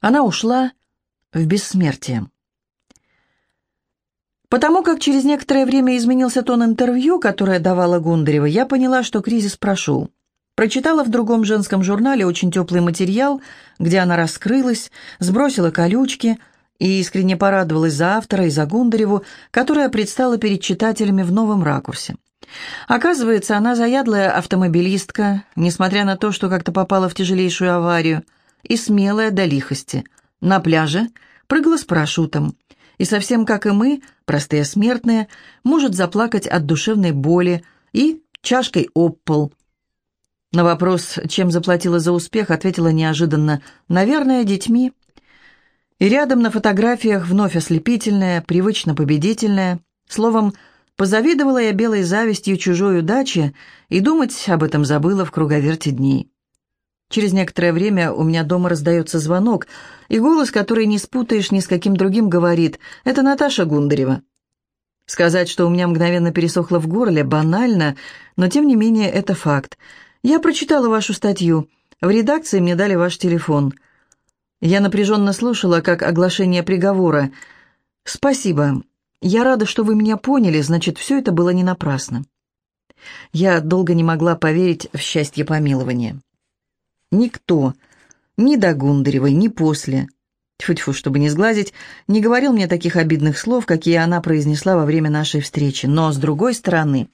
Она ушла в бессмертие. Потому как через некоторое время изменился тон интервью, которое давала Гундарева, я поняла, что кризис прошел. Прочитала в другом женском журнале очень теплый материал, где она раскрылась, сбросила колючки и искренне порадовалась за автора и за Гундареву, которая предстала перед читателями в новом ракурсе. Оказывается, она заядлая автомобилистка, несмотря на то, что как-то попала в тяжелейшую аварию, и смелая до лихости. На пляже прыгала с парашютом, и совсем как и мы, простые смертные, может заплакать от душевной боли и чашкой об пол. На вопрос, чем заплатила за успех, ответила неожиданно «наверное, детьми». И рядом на фотографиях вновь ослепительная, привычно победительная, словом, позавидовала я белой завистью чужой удачи и думать об этом забыла в круговерте дней. Через некоторое время у меня дома раздается звонок, и голос, который не спутаешь ни с каким другим, говорит «Это Наташа Гундарева». Сказать, что у меня мгновенно пересохло в горле, банально, но тем не менее это факт. Я прочитала вашу статью. В редакции мне дали ваш телефон. Я напряженно слушала, как оглашение приговора. «Спасибо. Я рада, что вы меня поняли, значит, все это было не напрасно». Я долго не могла поверить в счастье помилования. Никто, ни до Гундаревой, ни после, тьфу-тьфу, чтобы не сглазить, не говорил мне таких обидных слов, какие она произнесла во время нашей встречи. Но, с другой стороны...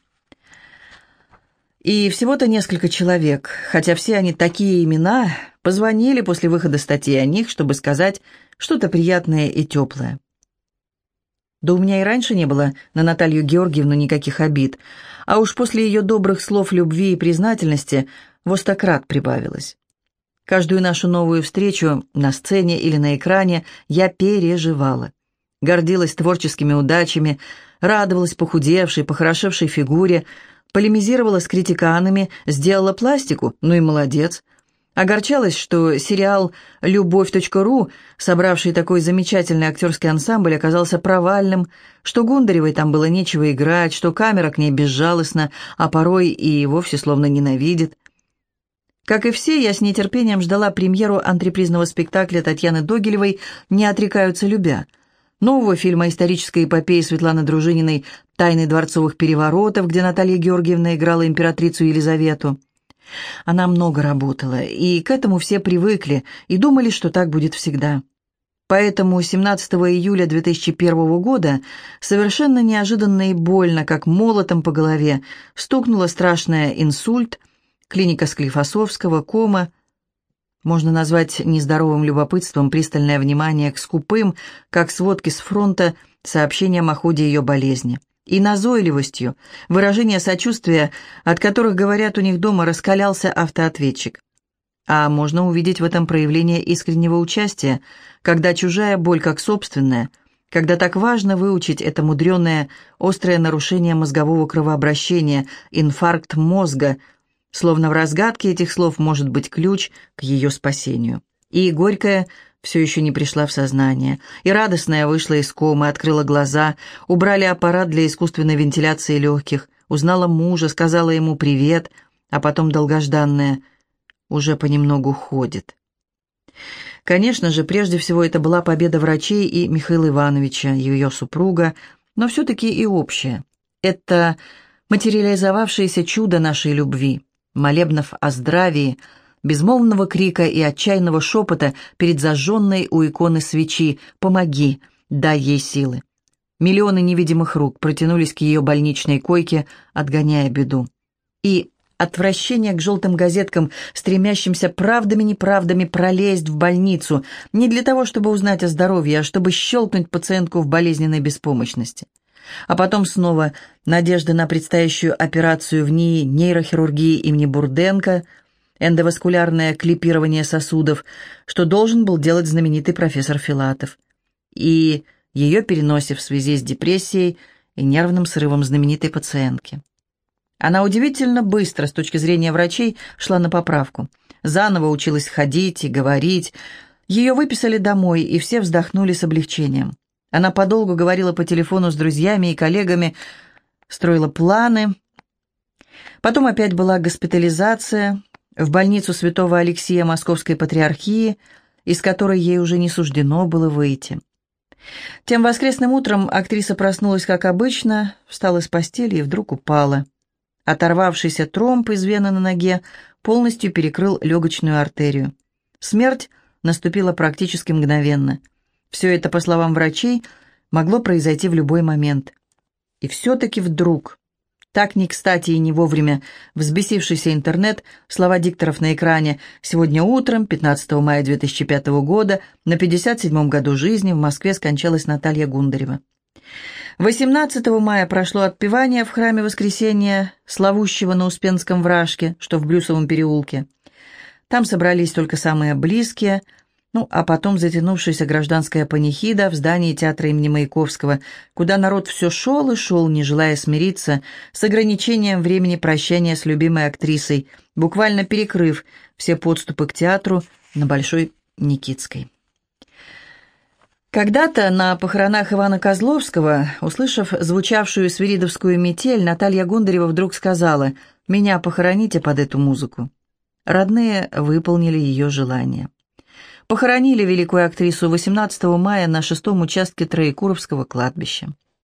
И всего-то несколько человек, хотя все они такие имена, позвонили после выхода статьи о них, чтобы сказать что-то приятное и теплое. Да у меня и раньше не было на Наталью Георгиевну никаких обид, а уж после ее добрых слов любви и признательности в остократ прибавилось. Каждую нашу новую встречу на сцене или на экране я переживала. Гордилась творческими удачами, радовалась похудевшей, похорошевшей фигуре, полемизировала с критиканами, сделала пластику, ну и молодец. Огорчалась, что сериал «Любовь.ру», собравший такой замечательный актерский ансамбль, оказался провальным, что Гундаревой там было нечего играть, что камера к ней безжалостна, а порой и вовсе словно ненавидит. Как и все, я с нетерпением ждала премьеру антрепризного спектакля Татьяны Догилевой «Не отрекаются любя», нового фильма исторической эпопеи Светланы Дружининой «Тайны дворцовых переворотов», где Наталья Георгиевна играла императрицу Елизавету. Она много работала, и к этому все привыкли и думали, что так будет всегда. Поэтому 17 июля 2001 года совершенно неожиданно и больно, как молотом по голове, стукнула страшная инсульт – клиника Склифосовского, кома. Можно назвать нездоровым любопытством пристальное внимание к скупым, как сводки с фронта, сообщениям о ходе ее болезни. И назойливостью, выражение сочувствия, от которых, говорят, у них дома раскалялся автоответчик. А можно увидеть в этом проявление искреннего участия, когда чужая боль как собственная, когда так важно выучить это мудреное, острое нарушение мозгового кровообращения, инфаркт мозга – словно в разгадке этих слов может быть ключ к ее спасению. И горькая все еще не пришла в сознание, и радостная вышла из комы, открыла глаза, убрали аппарат для искусственной вентиляции легких, узнала мужа, сказала ему привет, а потом долгожданная уже понемногу ходит. Конечно же, прежде всего это была победа врачей и Михаила Ивановича, ее супруга, но все-таки и общая. Это материализовавшееся чудо нашей любви молебнов о здравии, безмолвного крика и отчаянного шепота перед зажженной у иконы свечи «Помоги, дай ей силы». Миллионы невидимых рук протянулись к ее больничной койке, отгоняя беду. И отвращение к желтым газеткам, стремящимся правдами-неправдами пролезть в больницу, не для того, чтобы узнать о здоровье, а чтобы щелкнуть пациентку в болезненной беспомощности. А потом снова надежда на предстоящую операцию в НИИ нейрохирургии имени Бурденко, эндоваскулярное клипирование сосудов, что должен был делать знаменитый профессор Филатов, и ее переносе в связи с депрессией и нервным срывом знаменитой пациентки. Она удивительно быстро, с точки зрения врачей, шла на поправку. Заново училась ходить и говорить. Ее выписали домой, и все вздохнули с облегчением. Она подолгу говорила по телефону с друзьями и коллегами, строила планы. Потом опять была госпитализация в больницу святого Алексея Московской Патриархии, из которой ей уже не суждено было выйти. Тем воскресным утром актриса проснулась, как обычно, встала с постели и вдруг упала. Оторвавшийся тромб из вены на ноге полностью перекрыл легочную артерию. Смерть наступила практически мгновенно. Все это, по словам врачей, могло произойти в любой момент. И все-таки вдруг так не кстати и не вовремя взбесившийся интернет, слова дикторов на экране «Сегодня утром, 15 мая 2005 года, на 57-м году жизни в Москве скончалась Наталья Гундарева». 18 мая прошло отпевание в храме Воскресения, славущего на Успенском вражке, что в Брюсовом переулке. Там собрались только самые близкие – ну, а потом затянувшаяся гражданская панихида в здании театра имени Маяковского, куда народ все шел и шел, не желая смириться с ограничением времени прощания с любимой актрисой, буквально перекрыв все подступы к театру на Большой Никитской. Когда-то на похоронах Ивана Козловского, услышав звучавшую свиридовскую метель, Наталья Гундарева вдруг сказала «Меня похороните под эту музыку». Родные выполнили ее желание. Похоронили великую актрису 18 мая на шестом участке Троекуровского кладбища.